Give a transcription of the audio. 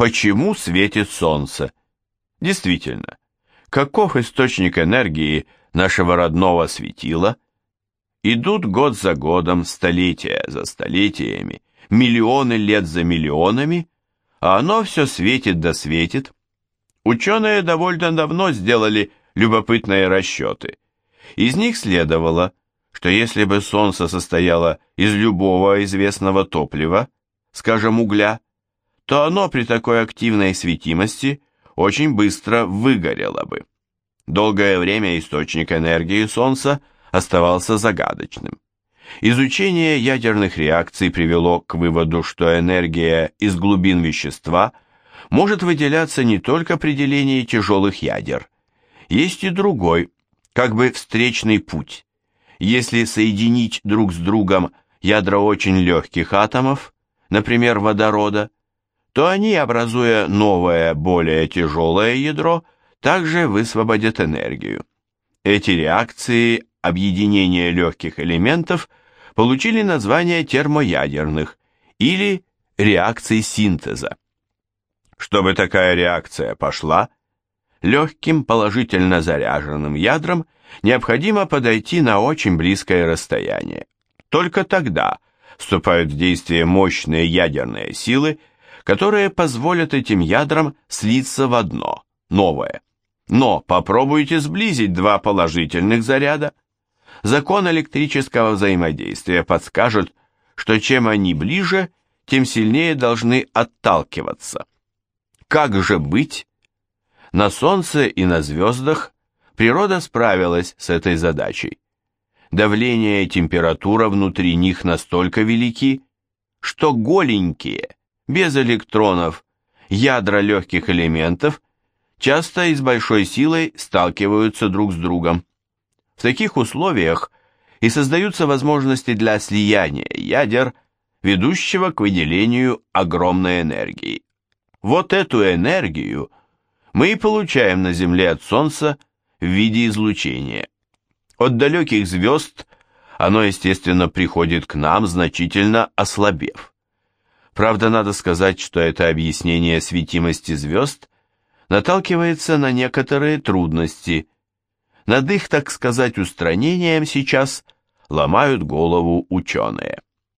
Почему светит солнце? Действительно, каков источник энергии нашего родного светила? Идут год за годом, столетия за столетиями, миллионы лет за миллионами, а оно все светит да светит. Ученые довольно давно сделали любопытные расчеты. Из них следовало, что если бы Солнце состояло из любого известного топлива, скажем, угля, то оно при такой активной светимости очень быстро выгорело бы. Долгое время источник энергии Солнца оставался загадочным. Изучение ядерных реакций привело к выводу, что энергия из глубин вещества может выделяться не только при делении тяжелых ядер. Есть и другой, как бы встречный путь. Если соединить друг с другом ядра очень легких атомов, например, водорода, то они, образуя новое, более тяжелое ядро, также высвободят энергию. Эти реакции объединения легких элементов получили название термоядерных или реакций синтеза. Чтобы такая реакция пошла, легким положительно заряженным ядрам необходимо подойти на очень близкое расстояние. Только тогда вступают в действие мощные ядерные силы, которые позволят этим ядрам слиться в одно, новое. Но попробуйте сблизить два положительных заряда. Закон электрического взаимодействия подскажет, что чем они ближе, тем сильнее должны отталкиваться. Как же быть? На Солнце и на звездах природа справилась с этой задачей. Давление и температура внутри них настолько велики, что голенькие, без электронов, ядра легких элементов часто и с большой силой сталкиваются друг с другом. В таких условиях и создаются возможности для слияния ядер, ведущего к выделению огромной энергии. Вот эту энергию мы и получаем на Земле от Солнца в виде излучения. От далеких звезд оно, естественно, приходит к нам, значительно ослабев. Правда, надо сказать, что это объяснение светимости звезд наталкивается на некоторые трудности. Над их, так сказать, устранением сейчас ломают голову ученые.